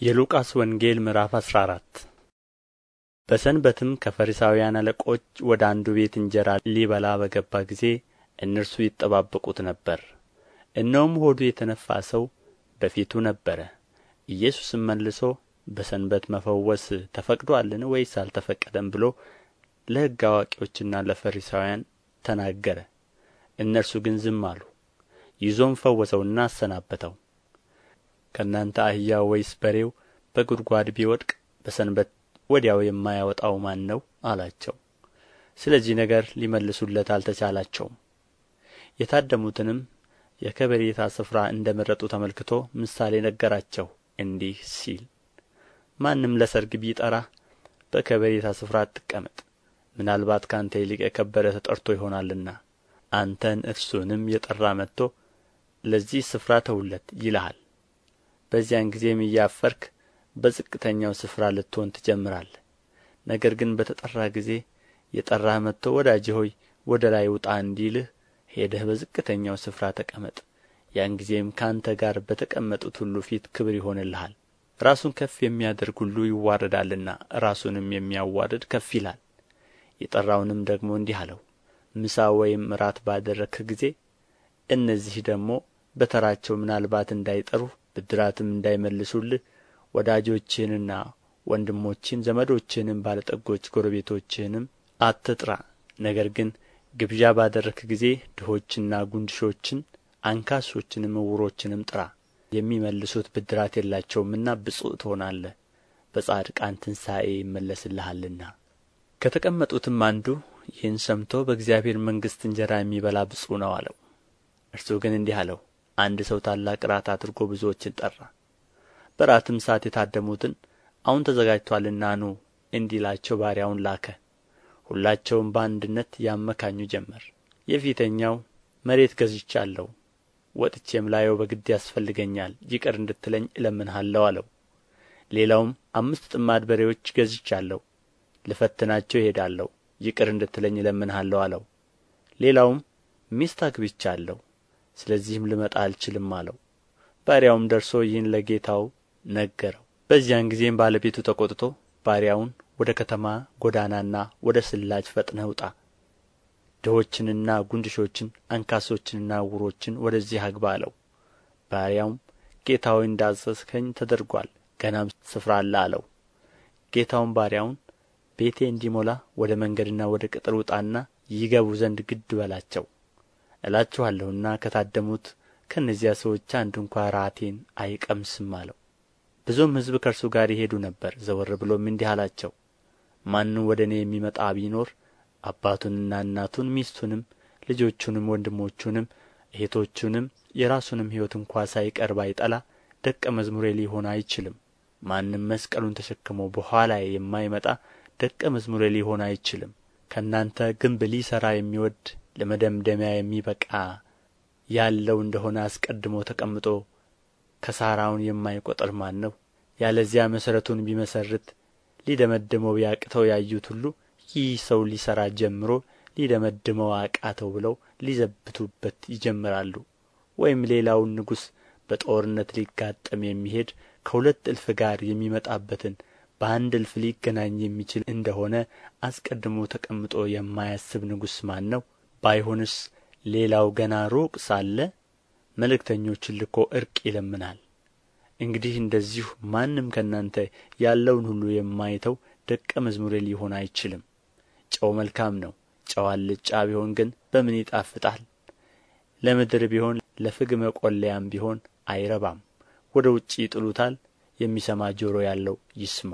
የሉቃስ ወንጌል ምዕራፍ አስራ አራት በሰንበትም ከፈሪሳውያን አለቆች ወደ አንዱ ቤት እንጀራ ሊበላ በገባ ጊዜ እነርሱ ይጠባበቁት ነበር። እነሆም ሆዱ የተነፋ ሰው በፊቱ ነበረ። ኢየሱስም መልሶ በሰንበት መፈወስ ተፈቅዶአልን ወይስ አልተፈቀደም ብሎ ለሕግ አዋቂዎችና ለፈሪሳውያን ተናገረ። እነርሱ ግን ዝም አሉ። ይዞም ፈወሰውና አሰናበተው ከእናንተ አህያው ወይስ በሬው በጕድጓድ ቢወድቅ በሰንበት ወዲያው የማያወጣው ማን ነው? አላቸው። ስለዚህ ነገር ሊመልሱለት አልተቻላቸውም። የታደሙትንም የከበሬታ ስፍራ እንደ መረጡ ተመልክቶ ምሳሌ ነገራቸው እንዲህ ሲል ማንም ለሰርግ ቢጠራህ በከበሬታ ስፍራ አትቀመጥ። ምናልባት ከአንተ ይልቅ የከበረ ተጠርቶ ይሆናልና አንተን እርሱንም የጠራ መጥቶ ለዚህ ስፍራ ተውለት ይልሃል በዚያን ጊዜም እያፈርክ በዝቅተኛው ስፍራ ልትሆን ትጀምራለህ። ነገር ግን በተጠራህ ጊዜ የጠራህ መጥቶ ወዳጄ ሆይ ወደ ላይ ውጣ እንዲልህ ሄደህ በዝቅተኛው ስፍራ ተቀመጥ። ያን ጊዜም ከአንተ ጋር በተቀመጡት ሁሉ ፊት ክብር ይሆንልሃል። ራሱን ከፍ የሚያደርግ ሁሉ ይዋረዳልና ራሱንም የሚያዋርድ ከፍ ይላል። የጠራውንም ደግሞ እንዲህ አለው ምሳ ወይም እራት ባደረግህ ጊዜ እነዚህ ደግሞ በተራቸው ምናልባት እንዳይጠሩህ ብድራትም እንዳይመልሱልህ ወዳጆችህንና ወንድሞችህን ዘመዶችህንም ባለ ጠጎች ጎረቤቶችህንም አትጥራ። ነገር ግን ግብዣ ባደረግህ ጊዜ ድሆችና ጉንድሾችን አንካሶችንም ዕውሮችንም ጥራ። የሚመልሱት ብድራት የላቸውምና ብፁዕ ትሆናለህ። በጻድቃን ትንሣኤ ይመለስልሃልና። ከተቀመጡትም አንዱ ይህን ሰምቶ በእግዚአብሔር መንግሥት እንጀራ የሚበላ ብፁዕ ነው አለው። እርሱ ግን እንዲህ አለው አንድ ሰው ታላቅ ራት አድርጎ ብዙዎችን ጠራ። በራትም ሰዓት የታደሙትን አሁን ተዘጋጅቶአልና ኑ እንዲላቸው ባሪያውን ላከ። ሁላቸውም በአንድነት ያመካኙ ጀመር። የፊተኛው መሬት ገዝቻለሁ ወጥቼም ላየው በግድ ያስፈልገኛል ይቅር እንድትለኝ እለምንሃለሁ አለው። ሌላውም አምስት ጥማድ በሬዎች ገዝቻለሁ ልፈትናቸው እሄዳለሁ ይቅር እንድትለኝ እለምንሃለሁ አለው። ሌላውም ሚስት አግብቻለሁ ስለዚህም ልመጣ አልችልም አለው። ባሪያውም ደርሶ ይህን ለጌታው ነገረው። በዚያን ጊዜም ባለቤቱ ተቈጥቶ ባሪያውን ወደ ከተማ ጎዳናና ወደ ስላች ፈጥነህ ውጣ ድሆችንና ጉንድሾችን አንካሶችንና ዕውሮችን ወደዚህ አግባ አለው። ባሪያውም ጌታ ሆይ እንዳዘዝኸኝ ተደርጎአል ገናም ስፍራ አለ አለው። ጌታውም ባሪያውን ቤቴ እንዲሞላ ወደ መንገድና ወደ ቅጥር ውጣና ይገቡ ዘንድ ግድ በላቸው እላችኋለሁና ከታደሙት ከእነዚያ ሰዎች አንድ እንኳ ራቴን አይቀምስም አለው። ብዙም ሕዝብ ከእርሱ ጋር ይሄዱ ነበር። ዘወር ብሎም እንዲህ አላቸው ማንም ወደ እኔ የሚመጣ ቢኖር አባቱንና እናቱን ሚስቱንም ልጆቹንም ወንድሞቹንም እህቶቹንም የራሱንም ሕይወት እንኳ ሳይቀር ባይጠላ ደቀ መዝሙሬ ሊሆን አይችልም። ማንም መስቀሉን ተሸክሞ በኋላዬ የማይመጣ ደቀ መዝሙሬ ሊሆን አይችልም። ከእናንተ ግንብ ሊሠራ የሚወድ ለመደምደሚያ የሚበቃ ያለው እንደሆነ አስቀድሞ ተቀምጦ ከሳራውን የማይቈጥር ማን ነው? ያለዚያ መሠረቱን ቢመሠርት ሊደመድመው ቢያቅተው ያዩት ሁሉ ይህ ሰው ሊሠራ ጀምሮ ሊደመድመው አቃተው ብለው ሊዘብቱበት ይጀምራሉ። ወይም ሌላውን ንጉሥ በጦርነት ሊጋጠም የሚሄድ ከሁለት እልፍ ጋር የሚመጣበትን በአንድ እልፍ ሊገናኝ የሚችል እንደሆነ አስቀድሞ ተቀምጦ የማያስብ ንጉሥ ማን ነው ባይሆንስ ሌላው ገና ሩቅ ሳለ መልእክተኞችን ልኮ ዕርቅ ይለምናል። እንግዲህ እንደዚሁ ማንም ከእናንተ ያለውን ሁሉ የማይተው ደቀ መዝሙሬ ሊሆን አይችልም። ጨው መልካም ነው ጨው አልጫ ቢሆን ግን በምን ይጣፍጣል? ለምድር ቢሆን ለፍግ መቈለያም ቢሆን አይረባም። ወደ ውጭ ይጥሉታል የሚሰማ ጆሮ ያለው ይስማ